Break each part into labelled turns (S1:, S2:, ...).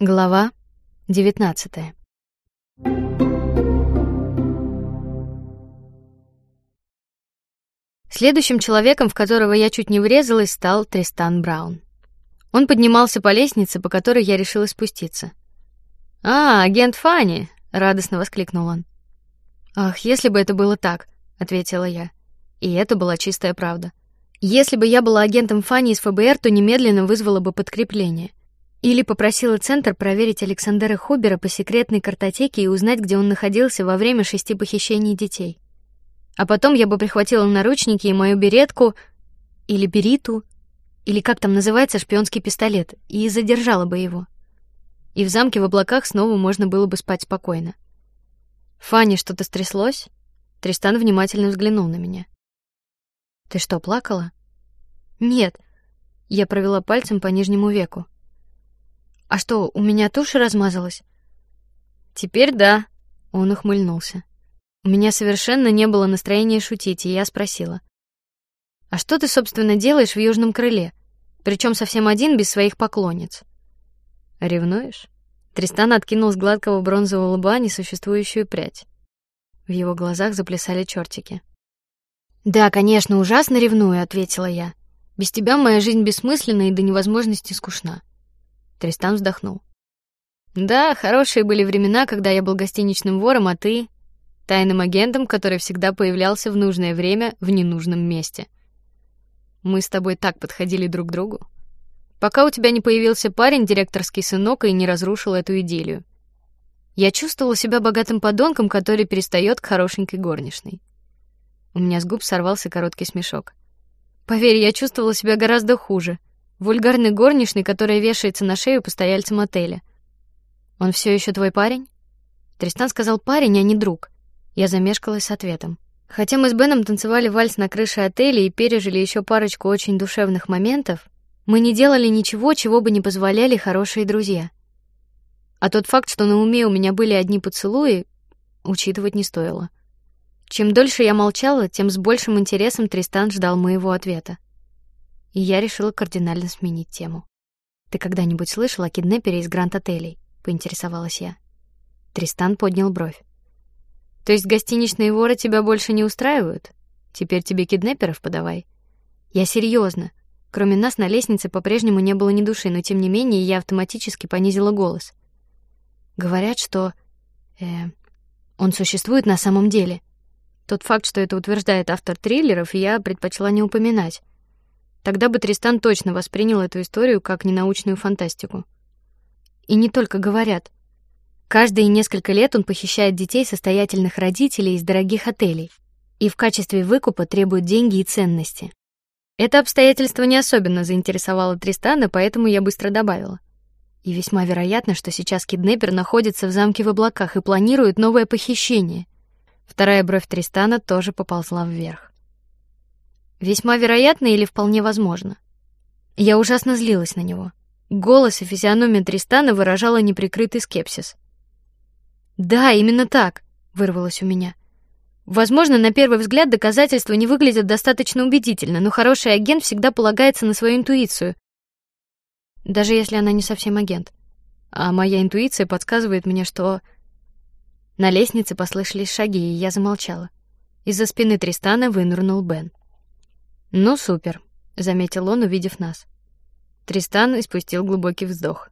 S1: Глава девятнадцатая. Следующим человеком, в которого я чуть не врезалась, стал Тристан Браун. Он поднимался по лестнице, по которой я решила спуститься. А, агент Фанни! радостно воскликнул он. Ах, если бы это было так, ответила я. И это была чистая правда. Если бы я была агентом Фанни из ФБР, то немедленно вызвала бы подкрепление. Или попросила центр проверить Александра Хубера по секретной картотеке и узнать, где он находился во время шести похищений детей. А потом я бы прихватила наручники и мою беретку или бериту, или как там называется шпионский пистолет, и задержала бы его. И в замке в облаках снова можно было бы спать спокойно. Фанни, что-то стряслось? Тристан внимательно взглянул на меня. Ты что, плакала? Нет. Я провела пальцем по нижнему веку. А что, у меня тушь размазалась? Теперь да. Он ухмыльнулся. У меня совершенно не было настроения шутить, и я спросила: "А что ты, собственно, делаешь в южном крыле? Причем совсем один, без своих поклонниц?" Ревнуешь? Тристан откинул с гладкого бронзового лба несуществующую прядь. В его глазах заплясали чертики. Да, конечно, ужасно ревную, ответила я. Без тебя моя жизнь бессмысленна и до невозможности скучна. Тристан вздохнул. Да, хорошие были времена, когда я был гостиничным вором, а ты тайным агентом, который всегда появлялся в нужное время в ненужном месте. Мы с тобой так подходили друг к другу, пока у тебя не появился парень, директорский сынок, и не разрушил эту идиллию. Я чувствовала себя богатым подонком, который перестает к хорошенькой горничной. У меня с губ сорвался короткий смешок. Поверь, я чувствовала себя гораздо хуже. Вульгарный горничный, которая вешается на шею постояльцам отеля. Он все еще твой парень? Тристан сказал парень, а не друг. Я замешкалась с ответом. Хотя мы с Беном танцевали вальс на крыше отеля и пережили еще парочку очень душевных моментов, мы не делали ничего, чего бы не позволяли хорошие друзья. А тот факт, что на уме у меня были одни поцелуи, учитывать не стоило. Чем дольше я молчала, тем с большим интересом Тристан ждал моего ответа. И я решила кардинально сменить тему. Ты когда-нибудь слышал о киднепере из Гранд-отелей? Поинтересовалась я. Тристан поднял бровь. То есть гостиничные воры тебя больше не устраивают? Теперь тебе киднеперов подавай. Я серьезно. Кроме нас на лестнице по-прежнему не было ни души, но тем не менее я автоматически понизила голос. Говорят, что э, он существует на самом деле. Тот факт, что это утверждает автор триллеров, я предпочла не упоминать. Тогда бы Тристан точно воспринял эту историю как ненаучную фантастику. И не только говорят. Каждые несколько лет он похищает детей состоятельных родителей из дорогих отелей и в качестве выкупа требует деньги и ценности. Это обстоятельство не особенно заинтересовало Тристана, поэтому я быстро добавила. И весьма вероятно, что сейчас киднепер находится в замке в облаках и планирует новое похищение. Вторая бровь Тристана тоже поползла вверх. Весьма вероятно или вполне возможно. Я ужасно злилась на него. Голос и физиономия Тристана выражала неприкрытый скепсис. Да, именно так, вырвалось у меня. Возможно, на первый взгляд доказательства не выглядят достаточно убедительно, но хороший агент всегда полагается на свою интуицию, даже если она не совсем агент. А моя интуиция подсказывает мне, что на лестнице послышались шаги, и я замолчала. Из-за спины Тристана вынырнул Бен. Ну супер, заметил он, увидев нас. Тристан испустил глубокий вздох.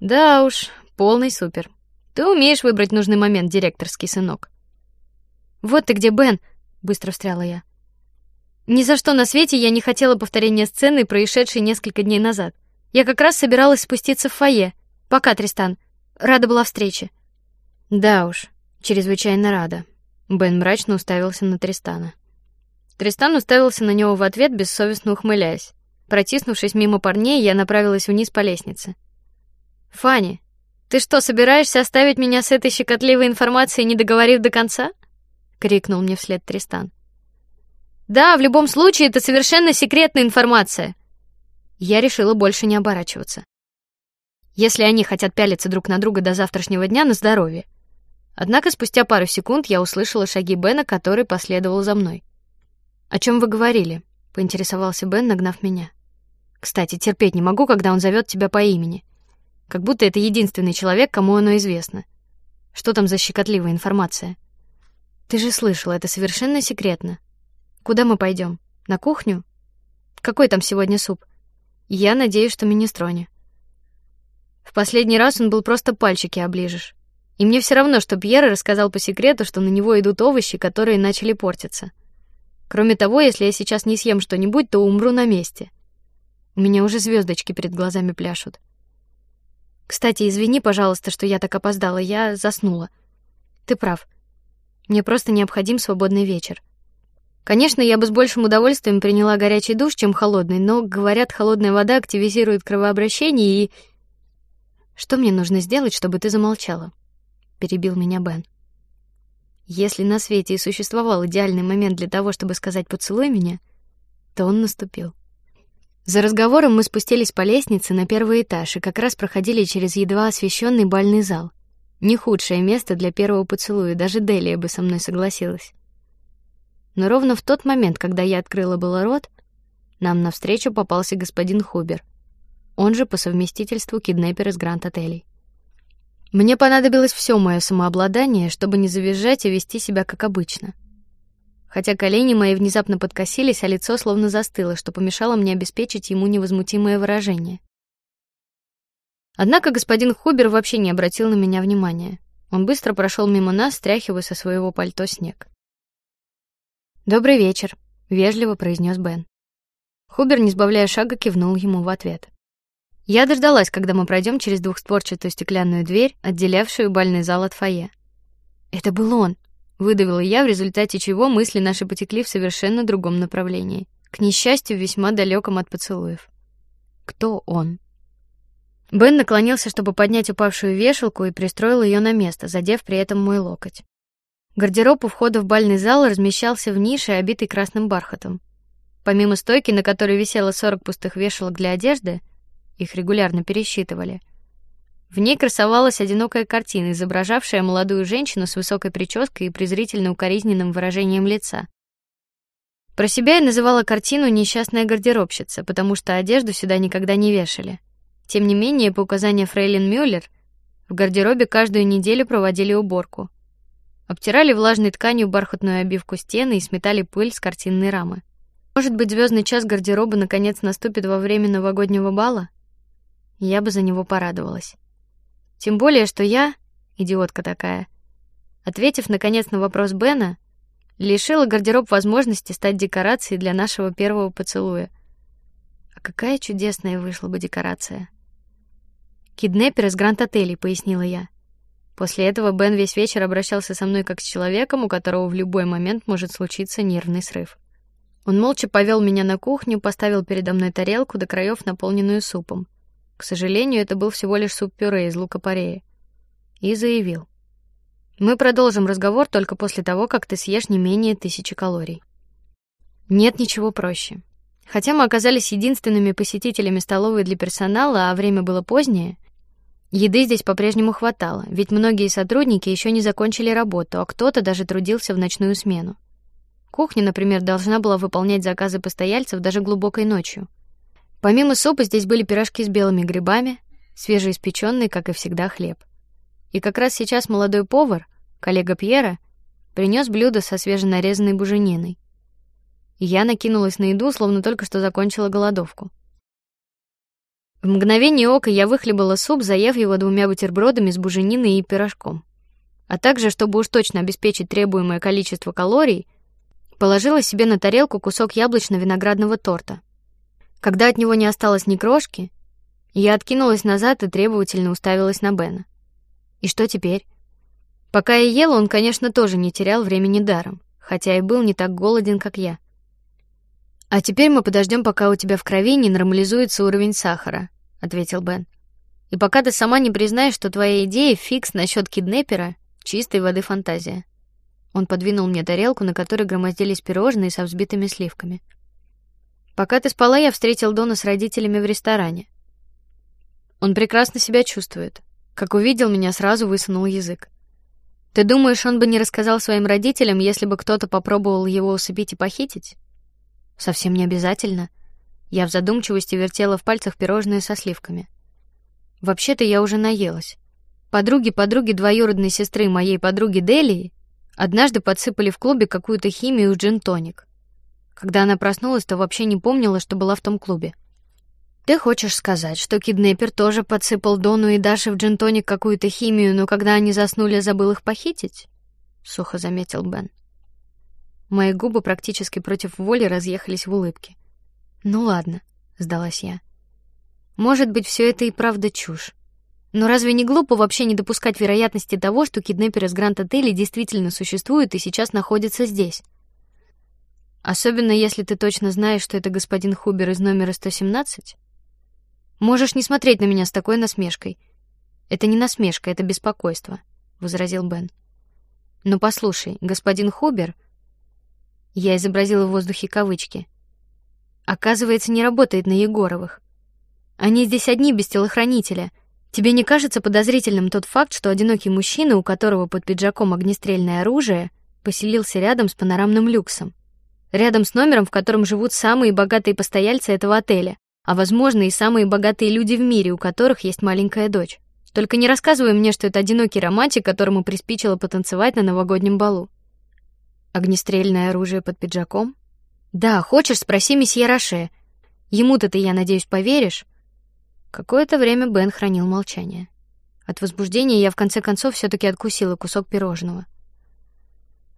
S1: Да уж, полный супер. Ты умеешь выбрать нужный момент, директорский сынок. Вот ты где, Бен, быстро встряла я. Ни за что на свете я не хотела повторения сцены, происшедшей несколько дней назад. Я как раз собиралась спуститься в фойе. Пока, Тристан. Рада была встрече. Да уж, чрезвычайно рада. Бен мрачно уставился на Тристана. Тристан уставился на него в ответ, бессовестно ухмыляясь. Протиснувшись мимо парней, я направилась вниз по лестнице. Фанни, ты что, собираешься оставить меня с этой щекотливой информацией, не договорив до конца? крикнул мне вслед Тристан. Да, в любом случае это совершенно секретная информация. Я решила больше не оборачиваться. Если они хотят пялиться друг на друга до завтрашнего дня, на здоровье. Однако спустя пару секунд я услышала шаги Бена, который последовал за мной. О чем вы говорили? поинтересовался Бен, нагнав меня. Кстати, терпеть не могу, когда он зовет тебя по имени. как будто это единственный человек, кому оно известно. Что там за щекотливая информация? Ты же слышал, это совершенно секретно. Куда мы пойдем? На кухню? Какой там сегодня суп? Я надеюсь, что минестроне. В последний раз он был просто пальчики оближешь. И мне все равно, что Пьер рассказал по секрету, что на него идут овощи, которые начали портиться. Кроме того, если я сейчас не съем что-нибудь, то умру на месте. У меня уже звездочки перед глазами пляшут. Кстати, извини, пожалуйста, что я так опоздала. Я заснула. Ты прав. Мне просто необходим свободный вечер. Конечно, я бы с большим удовольствием приняла горячий душ, чем холодный, но говорят, холодная вода активизирует кровообращение и что мне нужно сделать, чтобы ты замолчала? перебил меня Бен. Если на свете и существовал идеальный момент для того, чтобы сказать поцелуй меня, то он наступил. За разговором мы спустились по лестнице на первый этаж и как раз проходили через едва освещенный бальный зал. Не худшее место для первого поцелуя, даже Делия бы со мной согласилась. Но ровно в тот момент, когда я открыла было рот, нам навстречу попался господин Хубер, он же по совместительству киднепер из Гранд-отелей. Мне понадобилось все мое самообладание, чтобы не завизжать и вести себя как обычно хотя колени мои внезапно подкосились, а лицо словно застыло, что помешало мне обеспечить ему невозмутимое выражение. Однако господин Хубер вообще не обратил на меня внимания. Он быстро прошел мимо нас, стряхивая со своего пальто снег. Добрый вечер, вежливо произнес Бен. Хубер, не сбавляя шага, кивнул ему в ответ. Я дождалась, когда мы пройдем через двухстворчатую стеклянную дверь, отделявшую бальный зал от фойе. Это был он, выдавила я, в результате чего мысли наши потекли в совершенно другом направлении, к несчастью, весьма далеком от поцелуев. Кто он? Бен наклонился, чтобы поднять упавшую вешалку и пристроил ее на место, задев при этом мой локоть. Гардероб у входа в бальный зал размещался в нише, обитой красным бархатом. Помимо стойки, на которой висело 40 пустых вешалок для одежды, их регулярно пересчитывали. В ней красовалась одинокая картина, изображавшая молодую женщину с высокой прической и презрительно укоризненным выражением лица. Про себя я называла картину несчастная гардеробщица, потому что одежду сюда никогда не вешали. Тем не менее, по указанию Фрейлин Мюллер, в гардеробе каждую неделю проводили уборку, обтирали влажной тканью бархатную обивку стены и сметали пыль с картинной рамы. Может быть, звездный час гардероба наконец наступит во время новогоднего бала? Я бы за него порадовалась. Тем более, что я, идиотка такая, ответив наконец на вопрос Бена, лишила гардероб возможности стать декорацией для нашего первого поцелуя. А какая чудесная вышла бы декорация! Киднепер из Гранд-отелей, пояснила я. После этого Бен весь вечер обращался со мной как с человеком, у которого в любой момент может случиться нервный срыв. Он молча повел меня на кухню, поставил передо мной тарелку до краев, наполненную супом. К сожалению, это был всего лишь суп-пюре из лука-порея. И заявил: мы продолжим разговор только после того, как ты съешь не менее тысячи калорий. Нет ничего проще. Хотя мы оказались единственными посетителями столовой для персонала, а время было позднее, еды здесь по-прежнему хватало, ведь многие сотрудники еще не закончили работу, а кто-то даже трудился в ночную смену. Кухня, например, должна была выполнять заказы постояльцев даже глубокой ночью. Помимо супа здесь были пирожки с белыми грибами, свежеиспеченный, как и всегда, хлеб. И как раз сейчас молодой повар, коллега Пьера, принес блюдо со свеженарезанной бужениной. И я накинулась на еду, словно только что закончила голодовку. В мгновение ока я выхлебала суп, заев его двумя бутербродами с бужениной и пирожком. А также, чтобы уж точно обеспечить требуемое количество калорий, положила себе на тарелку кусок яблочно-виноградного торта. Когда от него не осталось ни крошки, я откинулась назад и требовательно уставилась на Бена. И что теперь? Пока я ела, он, конечно, тоже не терял времени даром, хотя и был не так голоден, как я. А теперь мы подождем, пока у тебя в крови не нормализуется уровень сахара, ответил Бен. И пока ты сама не признаешь, что твоя идея фикс насчет киднепера чистой воды фантазия. Он подвинул мне тарелку, на которой громоздились пирожные со взбитыми сливками. Пока ты спала, я встретил Дона с родителями в ресторане. Он прекрасно себя чувствует. Как увидел меня, сразу высунул язык. Ты думаешь, он бы не рассказал своим родителям, если бы кто-то попробовал его усыпить и похитить? Совсем не обязательно. Я в задумчивости вертела в пальцах пирожные со сливками. Вообще-то я уже наелась. Подруги подруги двоюродной сестры моей подруги Делии однажды подсыпали в клубе какую-то химию в джин-тоник. Когда она проснулась, то вообще не помнила, что была в том клубе. Ты хочешь сказать, что киднепер тоже подсыпал Дону и Даше в джин-тоник какую-то химию, но когда они заснули, забыл их похитить? Сухо заметил Бен. Мои губы практически против воли разъехались в улыбке. Ну ладно, сдалась я. Может быть, все это и правда чушь. Но разве не глупо вообще не допускать вероятности того, что киднепер из Гранд-отеля действительно существует и сейчас находится здесь? Особенно если ты точно знаешь, что это господин Хубер из номера 117. Можешь не смотреть на меня с такой насмешкой. Это не насмешка, это беспокойство, возразил Бен. Но послушай, господин Хубер, я изобразила в воздухе кавычки. Оказывается, не работает на Егоровых. Они здесь одни без телохранителя. Тебе не кажется подозрительным тот факт, что одинокий мужчина, у которого под пиджаком огнестрельное оружие, поселился рядом с панорамным люксом, рядом с номером, в котором живут самые богатые постояльцы этого отеля? а возможно и самые богатые люди в мире, у которых есть маленькая дочь. Только не рассказывай мне, что это одинокий романтик, которому приспичило потанцевать на новогоднем балу. Огнестрельное оружие под пиджаком? Да, хочешь, спроси месье Роше. Ему-то ты, я надеюсь, поверишь. Какое-то время Бен хранил молчание. От возбуждения я в конце концов все-таки откусила кусок пирожного.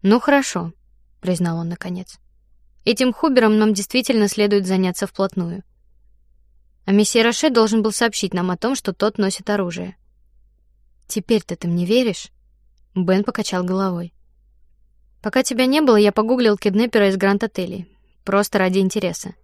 S1: Ну хорошо, признал он наконец. Этим Хубером нам действительно следует заняться вплотную а месье Роше должен был сообщить нам о том, что тот носит оружие. Теперь-то ты мне веришь? Бен покачал головой. Пока тебя не было, я погуглил киднепера из Гранд-отелей, просто ради интереса.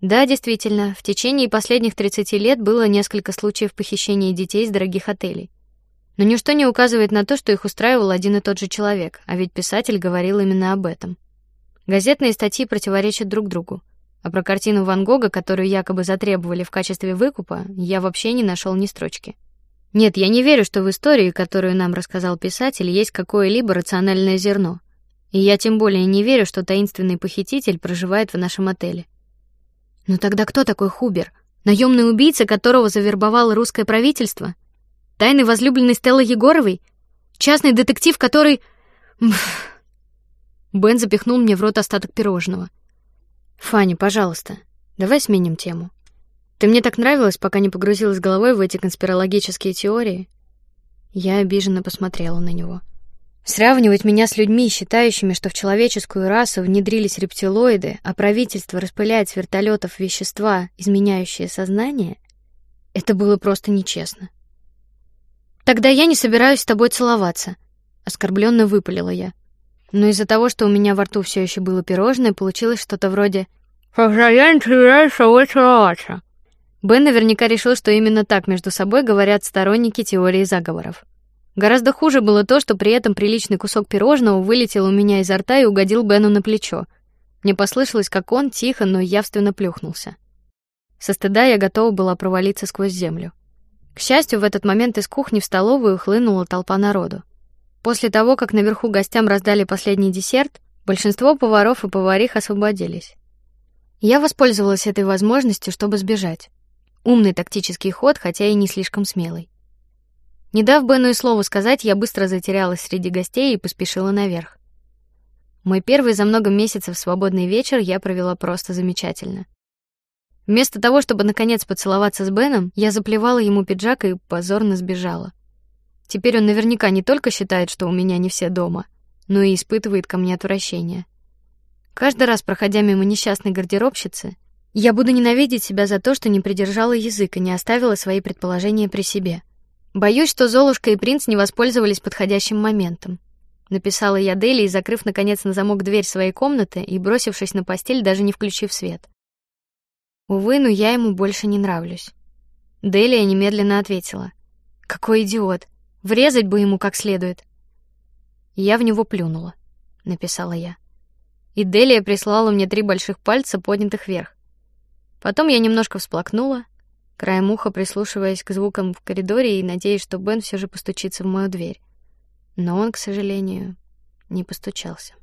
S1: Да, действительно, в течение последних 30 лет было несколько случаев похищения детей из дорогих отелей. Но ничто не указывает на то, что их устраивал один и тот же человек, а ведь писатель говорил именно об этом. Газетные статьи противоречат друг другу. А про картину Ван Гога, которую якобы затребовали в качестве выкупа, я вообще не нашел ни строчки. Нет, я не верю, что в истории, которую нам рассказал писатель, есть какое-либо рациональное зерно. И я тем более не верю, что таинственный похититель проживает в нашем отеле. Но тогда кто такой Хубер? Наемный убийца, которого завербовало русское правительство? Тайный возлюбленный Стеллы Егоровой? Частный детектив, который... Бен запихнул мне в рот остаток пирожного. Фанни, пожалуйста, давай сменим тему. Ты мне так нравилась, пока не погрузилась головой в эти конспирологические теории. Я обиженно посмотрела на него. Сравнивать меня с людьми, считающими, что в человеческую расу внедрились рептилоиды, а правительство распыляет с вертолетов вещества, изменяющие сознание, это было просто нечестно. Тогда я не собираюсь с тобой целоваться, оскорбленно выпалила я. Но из-за того, что у меня во рту все еще было пирожное, получилось что-то вроде «Когда я не собираюсь целоваться». Бен наверняка решил, что именно так между собой говорят сторонники теории заговоров. Гораздо хуже было то, что при этом приличный кусок пирожного вылетел у меня изо рта и угодил Бену на плечо. Мне послышалось, как он тихо, но явственно плюхнулся. Со стыда я готова была провалиться сквозь землю. К счастью, в этот момент из кухни в столовую хлынула толпа народу. После того, как наверху гостям раздали последний десерт, большинство поваров и поварих освободились. Я воспользовалась этой возможностью, чтобы сбежать. Умный тактический ход, хотя и не слишком смелый. Не дав Бену и слову сказать, я быстро затерялась среди гостей и поспешила наверх. Мой первый за много месяцев свободный вечер я провела просто замечательно. Вместо того, чтобы наконец поцеловаться с Беном, я заплевала ему пиджак и позорно сбежала. Теперь он наверняка не только считает, что у меня не все дома, но и испытывает ко мне отвращение. Каждый раз, проходя мимо несчастной гардеробщицы, я буду ненавидеть себя за то, что не придержала язык и не оставила свои предположения при себе. Боюсь, что Золушка и принц не воспользовались подходящим моментом. Написала я Дели, и закрыв наконец на замок дверь своей комнаты и бросившись на постель, даже не включив свет. Увы, но я ему больше не нравлюсь. Делия немедленно ответила: "Какой идиот! Врезать бы ему как следует. Я в него плюнула, написала я. И Делия прислала мне три больших пальца, поднятых вверх. Потом я немножко всплакнула, краем уха прислушиваясь к звукам в коридоре и надеясь, что Бен все же постучится в мою дверь. Но он, к сожалению, не постучался.